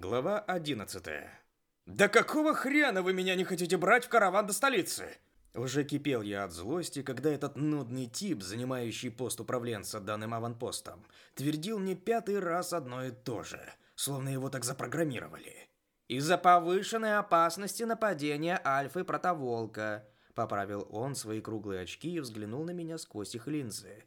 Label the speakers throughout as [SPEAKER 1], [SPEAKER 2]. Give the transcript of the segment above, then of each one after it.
[SPEAKER 1] Глава 11. «Да какого хрена вы меня не хотите брать в караван до столицы?» Уже кипел я от злости, когда этот нудный тип, занимающий пост управленца данным аванпостом, твердил мне пятый раз одно и то же, словно его так запрограммировали. «Из-за повышенной опасности нападения Альфы Протоволка», поправил он свои круглые очки и взглянул на меня сквозь их линзы.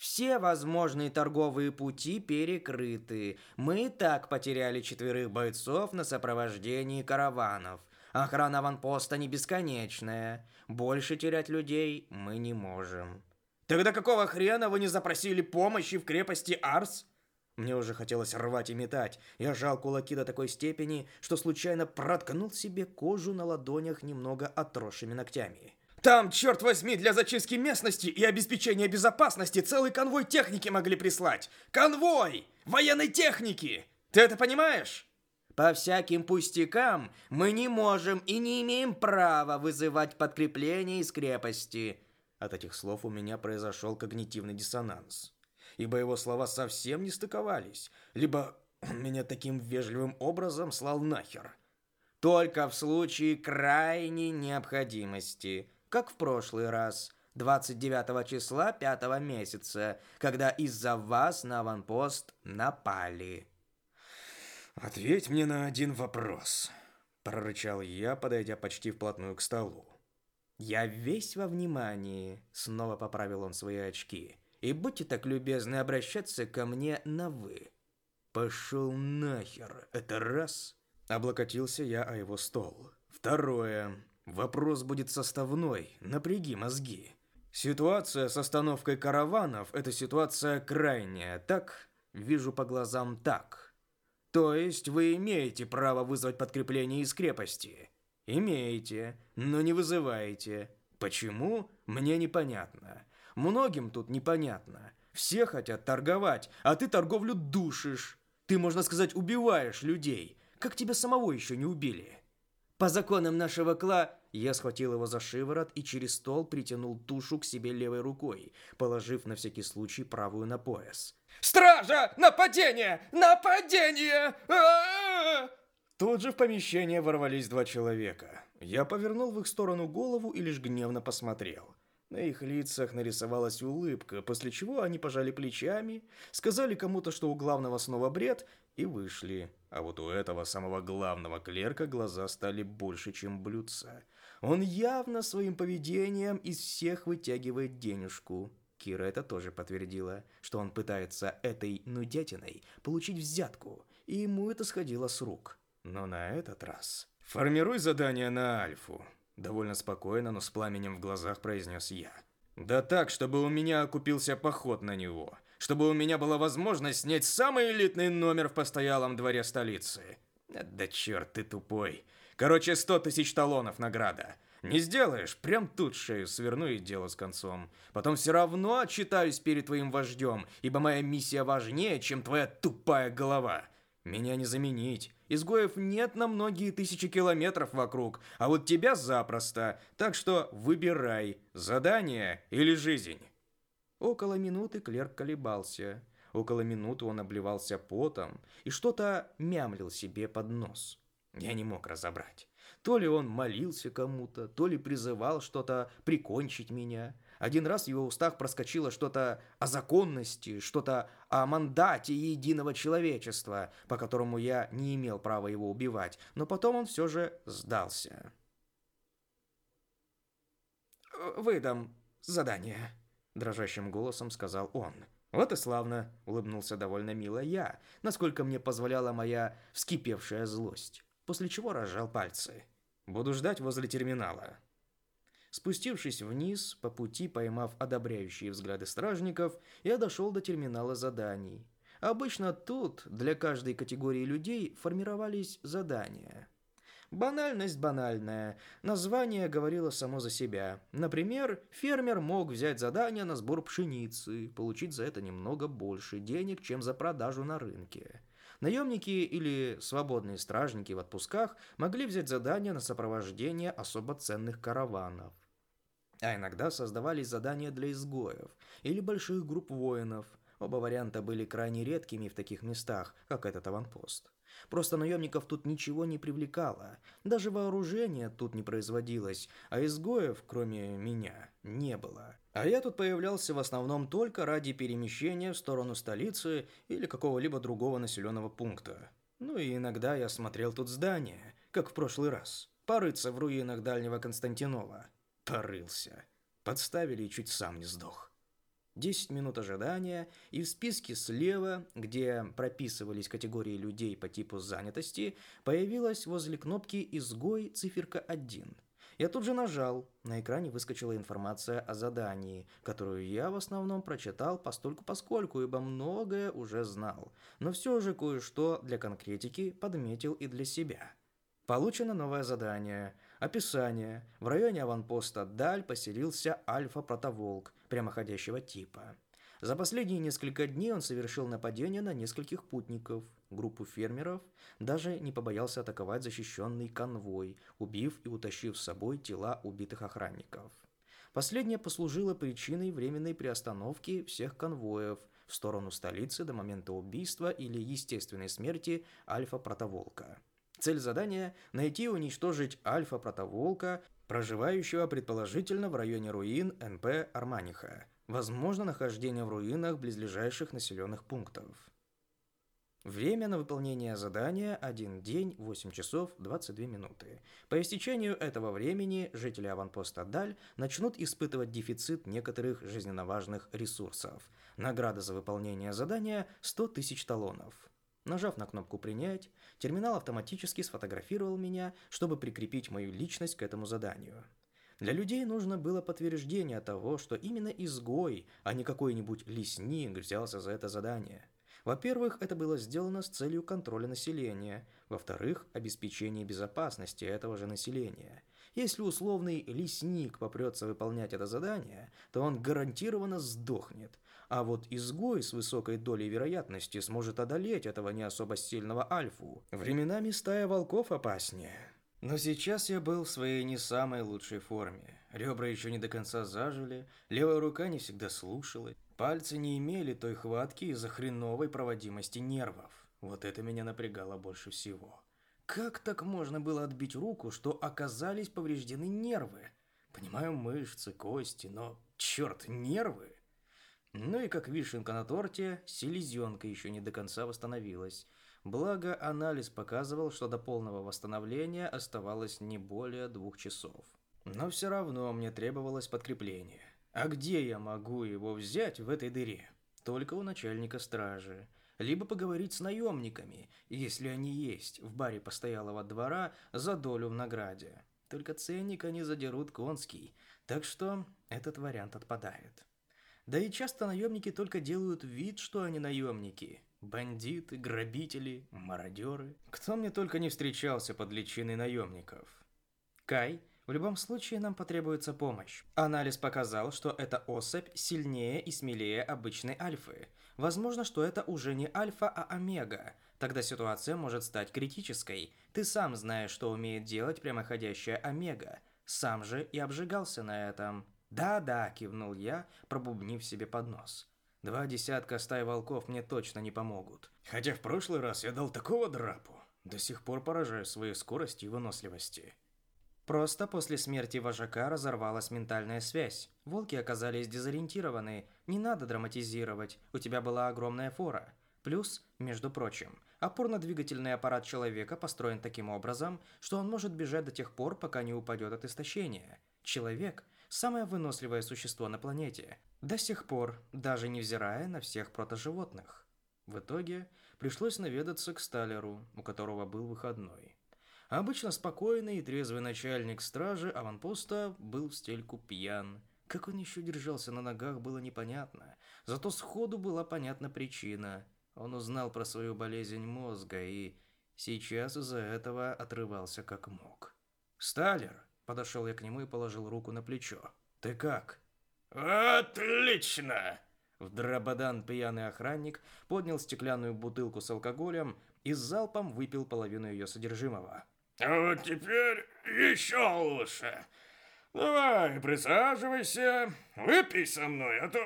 [SPEAKER 1] Все возможные торговые пути перекрыты. Мы и так потеряли четверых бойцов на сопровождении караванов. Охрана аванпоста не бесконечная. Больше терять людей мы не можем. Тогда какого хрена вы не запросили помощи в крепости Арс? Мне уже хотелось рвать и метать. Я жал кулаки до такой степени, что случайно проткнул себе кожу на ладонях немного отросшими ногтями. Там, черт возьми, для зачистки местности и обеспечения безопасности целый конвой техники могли прислать. Конвой! Военной техники! Ты это понимаешь? По всяким пустякам мы не можем и не имеем права вызывать подкрепление из крепости. От этих слов у меня произошел когнитивный диссонанс. Ибо его слова совсем не стыковались. Либо он меня таким вежливым образом слал нахер. Только в случае крайней необходимости – как в прошлый раз, 29 числа 5 месяца, когда из-за вас на аванпост напали. «Ответь мне на один вопрос», – прорычал я, подойдя почти вплотную к столу. «Я весь во внимании», – снова поправил он свои очки. «И будьте так любезны обращаться ко мне на «вы». «Пошел нахер, это раз!» Облокотился я о его стол. «Второе. Вопрос будет составной, напряги мозги. Ситуация с остановкой караванов – это ситуация крайняя, так? Вижу по глазам так. То есть вы имеете право вызвать подкрепление из крепости? Имеете, но не вызываете. Почему? Мне непонятно. Многим тут непонятно. Все хотят торговать, а ты торговлю душишь. Ты, можно сказать, убиваешь людей. Как тебя самого еще не убили? По законам нашего кла я схватил его за шиворот и через стол притянул тушу к себе левой рукой, положив на всякий случай правую на пояс. «Стража! Нападение! Нападение!» Тут же в помещение ворвались два человека. Я повернул в их сторону голову и лишь гневно посмотрел. На их лицах нарисовалась улыбка, после чего они пожали плечами, сказали кому-то, что у главного снова бред, и вышли. А вот у этого самого главного клерка глаза стали больше, чем блюдца. Он явно своим поведением из всех вытягивает денежку. Кира это тоже подтвердила, что он пытается этой нудятиной получить взятку, и ему это сходило с рук. Но на этот раз... «Формируй задание на Альфу», — довольно спокойно, но с пламенем в глазах произнес я. «Да так, чтобы у меня окупился поход на него, чтобы у меня была возможность снять самый элитный номер в постоялом дворе столицы. Да черт, ты тупой. Короче, сто тысяч талонов награда. Не сделаешь, прям тут шею сверну и дело с концом. Потом все равно отчитаюсь перед твоим вождем, ибо моя миссия важнее, чем твоя тупая голова. Меня не заменить. Изгоев нет на многие тысячи километров вокруг, а вот тебя запросто. Так что выбирай, задание или жизнь. Около минуты клерк колебался. Около минуты он обливался потом и что-то мямлил себе под нос. Я не мог разобрать. То ли он молился кому-то, то ли призывал что-то прикончить меня. Один раз в его устах проскочило что-то о законности, что-то о мандате единого человечества, по которому я не имел права его убивать, но потом он все же сдался. «Выдам задание», дрожащим голосом сказал он. Вот и славно, улыбнулся довольно мило я, насколько мне позволяла моя вскипевшая злость, после чего разжал пальцы. Буду ждать возле терминала. Спустившись вниз, по пути поймав одобряющие взгляды стражников, я дошел до терминала заданий. Обычно тут для каждой категории людей формировались задания. Банальность банальная. Название говорило само за себя. Например, фермер мог взять задание на сбор пшеницы, получить за это немного больше денег, чем за продажу на рынке. Наемники или свободные стражники в отпусках могли взять задание на сопровождение особо ценных караванов. А иногда создавались задания для изгоев или больших групп воинов – Оба варианта были крайне редкими в таких местах, как этот аванпост. Просто наемников тут ничего не привлекало, даже вооружение тут не производилось, а изгоев, кроме меня, не было. А я тут появлялся в основном только ради перемещения в сторону столицы или какого-либо другого населенного пункта. Ну и иногда я смотрел тут здания, как в прошлый раз. Порыться в руинах Дальнего Константинова. Порылся. Подставили и чуть сам не сдох. 10 минут ожидания, и в списке слева, где прописывались категории людей по типу занятости, появилась возле кнопки «Изгой» циферка 1. Я тут же нажал. На экране выскочила информация о задании, которую я в основном прочитал постольку-поскольку, ибо многое уже знал. Но все же кое-что для конкретики подметил и для себя. Получено новое задание. Описание. В районе аванпоста Даль поселился альфа-протоволк прямоходящего типа. За последние несколько дней он совершил нападение на нескольких путников, группу фермеров, даже не побоялся атаковать защищенный конвой, убив и утащив с собой тела убитых охранников. Последнее послужило причиной временной приостановки всех конвоев в сторону столицы до момента убийства или естественной смерти Альфа-протоволка. Цель задания – найти и уничтожить альфа-протоволка, проживающего предположительно в районе руин НП Арманиха. Возможно нахождение в руинах близлежащих населенных пунктов. Время на выполнение задания – 1 день, 8 часов, 22 минуты. По истечению этого времени жители аванпоста Даль начнут испытывать дефицит некоторых жизненно важных ресурсов. Награда за выполнение задания – 100 тысяч талонов. Нажав на кнопку «Принять», терминал автоматически сфотографировал меня, чтобы прикрепить мою личность к этому заданию. Для людей нужно было подтверждение того, что именно изгой, а не какой-нибудь лесник взялся за это задание. Во-первых, это было сделано с целью контроля населения. Во-вторых, обеспечения безопасности этого же населения. Если условный лесник попрется выполнять это задание, то он гарантированно сдохнет, а вот изгой с высокой долей вероятности сможет одолеть этого не особо сильного альфу. Временами стая волков опаснее. Но сейчас я был в своей не самой лучшей форме. Ребра еще не до конца зажили, левая рука не всегда слушалась, пальцы не имели той хватки из-за хреновой проводимости нервов. Вот это меня напрягало больше всего. Как так можно было отбить руку, что оказались повреждены нервы? Понимаю мышцы, кости, но, черт, нервы? Ну и как вишенка на торте, селезенка еще не до конца восстановилась. Благо, анализ показывал, что до полного восстановления оставалось не более двух часов. Но все равно мне требовалось подкрепление. А где я могу его взять в этой дыре? Только у начальника стражи. Либо поговорить с наемниками, если они есть, в баре постоялого двора за долю в награде. Только ценник они задерут конский, так что этот вариант отпадает. Да и часто наемники только делают вид, что они наемники. Бандиты, грабители, мародеры. Кто мне только не встречался под личиной наемников. Кай, в любом случае нам потребуется помощь. Анализ показал, что эта особь сильнее и смелее обычной альфы. Возможно, что это уже не альфа, а омега. Тогда ситуация может стать критической. Ты сам знаешь, что умеет делать прямоходящая омега. Сам же и обжигался на этом. «Да-да», – кивнул я, пробубнив себе под нос. «Два десятка стай волков мне точно не помогут. Хотя в прошлый раз я дал такого драпу. До сих пор поражаю своей скоростью и выносливости». Просто после смерти вожака разорвалась ментальная связь. Волки оказались дезориентированы. Не надо драматизировать, у тебя была огромная фора. Плюс, между прочим, опорно-двигательный аппарат человека построен таким образом, что он может бежать до тех пор, пока не упадет от истощения. Человек самое выносливое существо на планете, до сих пор, даже невзирая на всех протоживотных. В итоге пришлось наведаться к Сталеру, у которого был выходной. Обычно спокойный и трезвый начальник стражи аванпоста был в стельку пьян. Как он еще держался на ногах, было непонятно. Зато сходу была понятна причина. Он узнал про свою болезнь мозга и сейчас из-за этого отрывался как мог. «Сталер!» Подошел я к нему и положил руку на плечо. «Ты как?»
[SPEAKER 2] «Отлично!»
[SPEAKER 1] В дрободан пьяный охранник поднял стеклянную бутылку с алкоголем и с залпом выпил половину ее содержимого.
[SPEAKER 2] «А вот теперь еще лучше. Давай, присаживайся, выпей со мной, а то...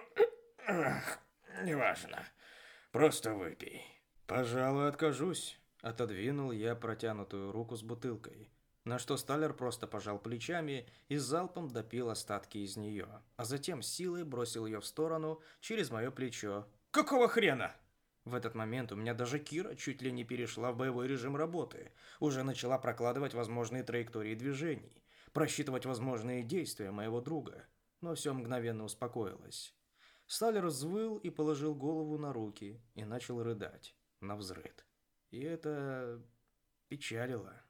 [SPEAKER 2] Эх, неважно. Просто выпей.
[SPEAKER 1] Пожалуй, откажусь. Отодвинул я протянутую руку с бутылкой, на что Сталлер просто пожал плечами и залпом допил остатки из нее, а затем силой бросил ее в сторону через мое плечо. «Какого хрена?» В этот момент у меня даже Кира чуть ли не перешла в боевой режим работы, уже начала прокладывать возможные траектории движений, просчитывать возможные действия моего друга, но все мгновенно успокоилось. Сталлер взвыл и положил голову на руки и начал рыдать на взрыд. И это печалило.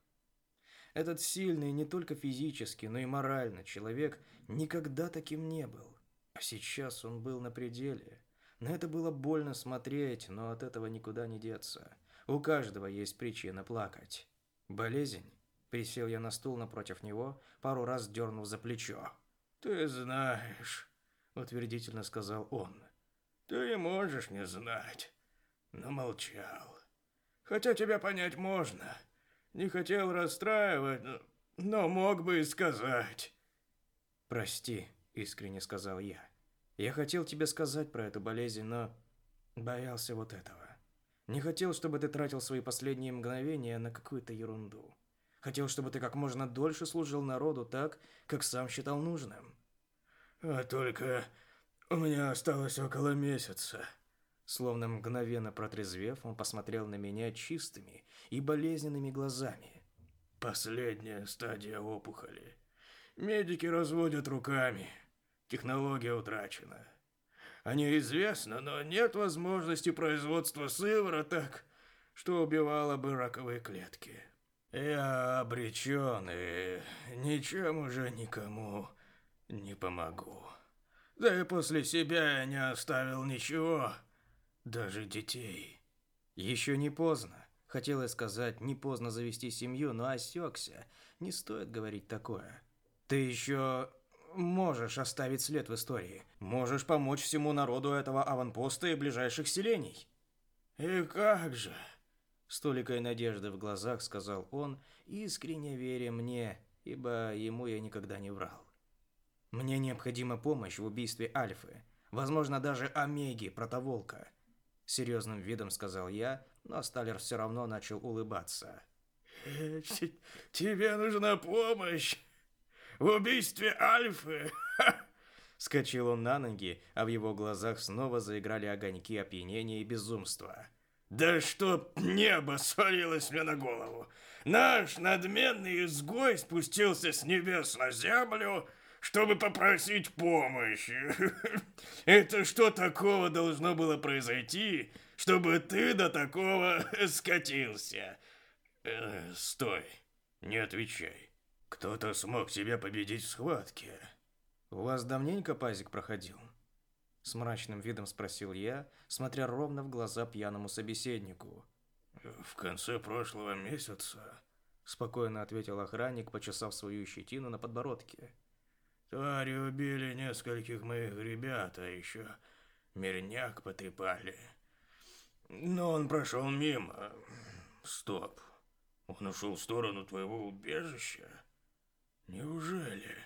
[SPEAKER 1] Этот сильный не только физически, но и морально человек никогда таким не был. А сейчас он был на пределе. На это было больно смотреть, но от этого никуда не деться. У каждого есть причина плакать. Болезнь? Присел я на стул напротив него, пару раз дернув за плечо.
[SPEAKER 2] «Ты знаешь», — утвердительно сказал он. «Ты можешь не знать, но молчал. Хотя тебя понять можно. Не хотел расстраивать, но, мог бы и сказать.
[SPEAKER 1] Прости, искренне сказал я. Я хотел тебе сказать про эту болезнь, но боялся вот этого. Не хотел, чтобы ты тратил свои последние мгновения на какую-то ерунду. Хотел, чтобы ты как можно дольше служил народу так, как сам считал нужным.
[SPEAKER 2] А только у меня осталось около месяца.
[SPEAKER 1] Словно мгновенно протрезвев, он посмотрел на меня чистыми и болезненными глазами.
[SPEAKER 2] Последняя стадия опухоли. Медики разводят руками. Технология утрачена. О ней известно, но нет возможности производства сывороток, что убивало бы раковые клетки. Я обречен и ничем уже никому не помогу. Да и после себя я не оставил ничего, даже детей.
[SPEAKER 1] Еще не поздно. Хотелось сказать, не поздно завести семью, но осекся. Не стоит говорить такое. Ты еще можешь оставить след в истории. Можешь помочь всему народу этого аванпоста и ближайших селений.
[SPEAKER 2] И как же?
[SPEAKER 1] С толикой надежды в глазах сказал он, искренне веря мне, ибо ему я никогда не врал. Мне необходима помощь в убийстве Альфы, возможно, даже Омеги, Протоволка. Серьезным видом сказал я, но Сталлер все равно начал улыбаться.
[SPEAKER 2] «Тебе нужна помощь в убийстве Альфы!»
[SPEAKER 1] Скочил он на ноги, а в его глазах снова заиграли огоньки опьянения и безумства.
[SPEAKER 2] «Да чтоб небо свалилось мне на голову! Наш надменный изгой спустился с небес на землю, чтобы попросить помощи. Это что такого должно было произойти, чтобы ты до такого скатился? Э, стой, не отвечай. Кто-то смог тебя победить в схватке.
[SPEAKER 1] У вас давненько пазик проходил? С мрачным видом спросил я, смотря ровно в глаза пьяному собеседнику.
[SPEAKER 2] В конце прошлого месяца,
[SPEAKER 1] спокойно ответил охранник, почесав свою щетину на подбородке.
[SPEAKER 2] Твари убили нескольких моих ребят, а еще мирняк потрепали. Но он прошел мимо. Стоп. Он ушел в сторону твоего убежища? Неужели?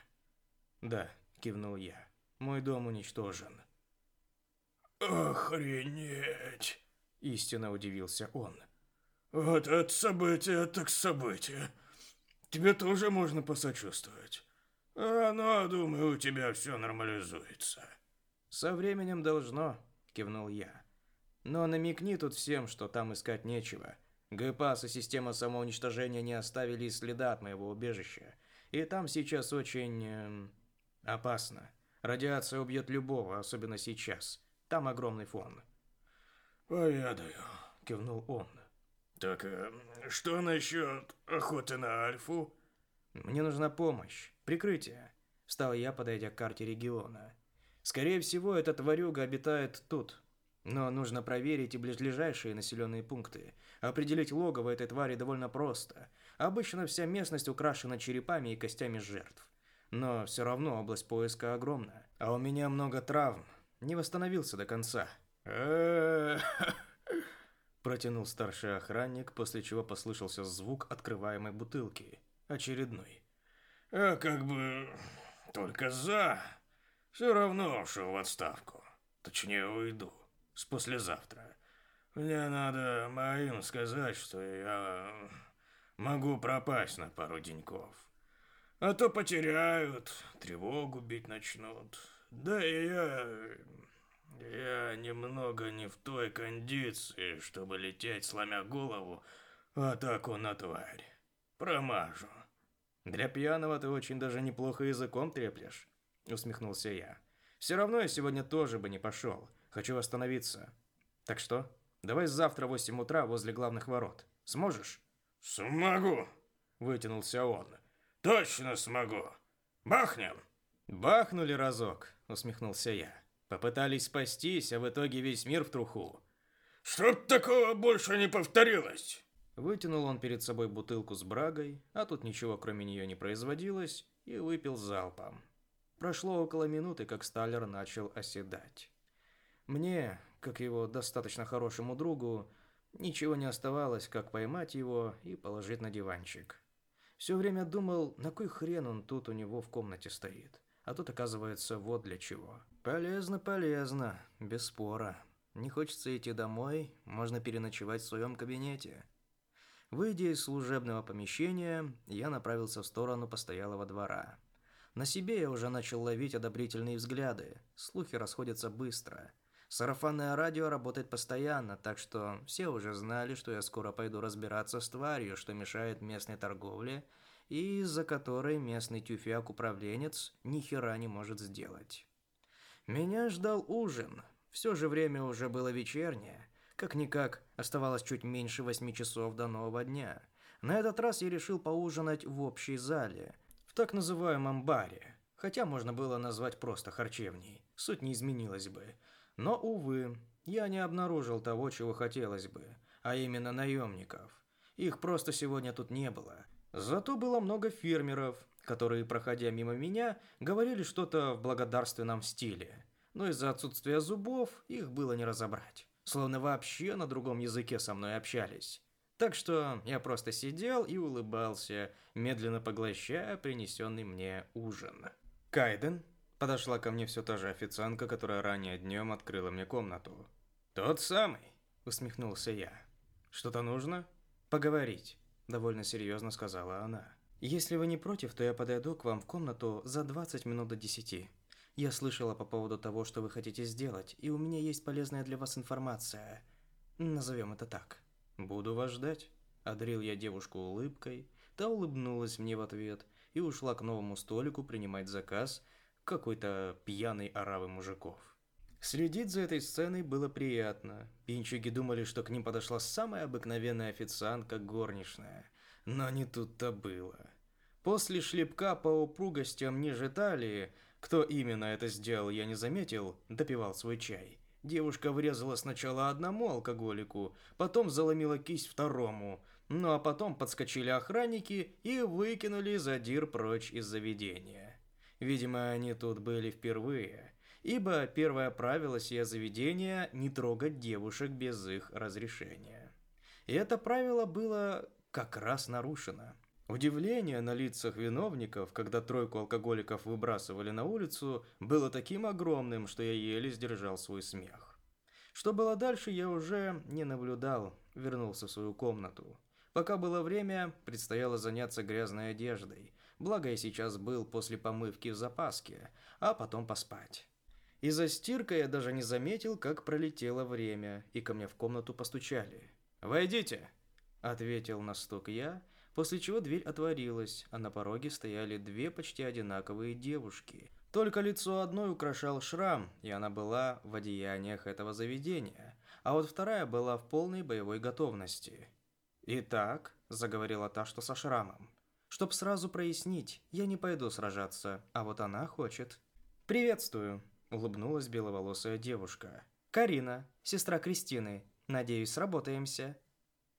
[SPEAKER 1] Да, кивнул я. Мой дом уничтожен.
[SPEAKER 2] Охренеть!
[SPEAKER 1] Истинно удивился он.
[SPEAKER 2] Вот это событие так событие. Тебе тоже можно посочувствовать. А, ну, думаю, у тебя все нормализуется.
[SPEAKER 1] Со временем должно, кивнул я. Но намекни тут всем, что там искать нечего. ГПАС и система самоуничтожения не оставили и следа от моего убежища. И там сейчас очень... Э, опасно. Радиация убьет любого, особенно сейчас. Там огромный фон.
[SPEAKER 2] «Поведаю», — кивнул он. «Так, э, что насчет охоты на Альфу?»
[SPEAKER 1] «Мне нужна помощь. Прикрытие. Встал я, подойдя к карте региона. Скорее всего, эта тварюга обитает тут. Но нужно проверить и ближайшие населенные пункты. Определить логово этой твари довольно просто. Обычно вся местность украшена черепами и костями жертв. Но все равно область поиска огромна. А у меня много травм. Не восстановился до конца. Протянул старший охранник, после чего послышался звук открываемой бутылки. Очередной.
[SPEAKER 2] А как бы только за. Все равно ушел в отставку. Точнее, уйду. с послезавтра. Мне надо моим сказать, что я могу пропасть на пару деньков. А то потеряют, тревогу бить начнут. Да и я... Я немного не в той кондиции, чтобы лететь, сломя голову, атаку на тварь. Промажу.
[SPEAKER 1] Для пьяного ты очень даже неплохо языком треплешь, усмехнулся я. Все равно я сегодня тоже бы не пошел. Хочу восстановиться. Так что, давай завтра в 8 утра возле главных ворот. Сможешь?
[SPEAKER 2] Смогу, вытянулся он. Точно смогу. Бахнем.
[SPEAKER 1] Бахнули разок, усмехнулся я. Попытались спастись, а в итоге весь мир в труху.
[SPEAKER 2] Чтоб такого больше не повторилось.
[SPEAKER 1] Вытянул он перед собой бутылку с брагой, а тут ничего кроме нее не производилось, и выпил залпом. Прошло около минуты, как Сталлер начал оседать. Мне, как его достаточно хорошему другу, ничего не оставалось, как поймать его и положить на диванчик. Все время думал, на кой хрен он тут у него в комнате стоит. А тут оказывается вот для чего. Полезно, полезно, без спора. Не хочется идти домой, можно переночевать в своем кабинете. Выйдя из служебного помещения, я направился в сторону постоялого двора. На себе я уже начал ловить одобрительные взгляды. Слухи расходятся быстро. Сарафанное радио работает постоянно, так что все уже знали, что я скоро пойду разбираться с тварью, что мешает местной торговле, и из-за которой местный тюфяк-управленец ни хера не может сделать. Меня ждал ужин. Все же время уже было вечернее. Как-никак, оставалось чуть меньше восьми часов до нового дня. На этот раз я решил поужинать в общей зале – так называемом баре, хотя можно было назвать просто харчевней, суть не изменилась бы. Но, увы, я не обнаружил того, чего хотелось бы, а именно наемников. Их просто сегодня тут не было. Зато было много фермеров, которые, проходя мимо меня, говорили что-то в благодарственном стиле. Но из-за отсутствия зубов их было не разобрать. Словно вообще на другом языке со мной общались. Так что я просто сидел и улыбался, медленно поглощая принесенный мне ужин. Кайден подошла ко мне все та же официантка, которая ранее днем открыла мне комнату. «Тот самый», — усмехнулся я. «Что-то нужно?» «Поговорить», — довольно серьезно сказала она. «Если вы не против, то я подойду к вам в комнату за 20 минут до 10. Я слышала по поводу того, что вы хотите сделать, и у меня есть полезная для вас информация. Назовем это так». «Буду вас ждать», – одарил я девушку улыбкой. Та улыбнулась мне в ответ и ушла к новому столику принимать заказ какой-то пьяной оравы мужиков. Следить за этой сценой было приятно. Пинчики думали, что к ним подошла самая обыкновенная официантка горничная. Но не тут-то было. После шлепка по упругостям ниже талии, кто именно это сделал, я не заметил, допивал свой чай. Девушка врезала сначала одному алкоголику, потом заломила кисть второму, ну а потом подскочили охранники и выкинули задир прочь из заведения. Видимо, они тут были впервые, ибо первое правило сия заведения – не трогать девушек без их разрешения. И это правило было как раз нарушено. Удивление на лицах виновников, когда тройку алкоголиков выбрасывали на улицу, было таким огромным, что я еле сдержал свой смех. Что было дальше, я уже не наблюдал, вернулся в свою комнату. Пока было время, предстояло заняться грязной одеждой, благо я сейчас был после помывки в запаске, а потом поспать. Из-за стирка я даже не заметил, как пролетело время, и ко мне в комнату постучали. «Войдите!» – ответил на стук я – После чего дверь отворилась, а на пороге стояли две почти одинаковые девушки. Только лицо одной украшал шрам, и она была в одеяниях этого заведения, а вот вторая была в полной боевой готовности. «Итак», – заговорила та, что со шрамом, – «чтоб сразу прояснить, я не пойду сражаться, а вот она хочет». «Приветствую», – улыбнулась беловолосая девушка. «Карина, сестра Кристины. Надеюсь, сработаемся».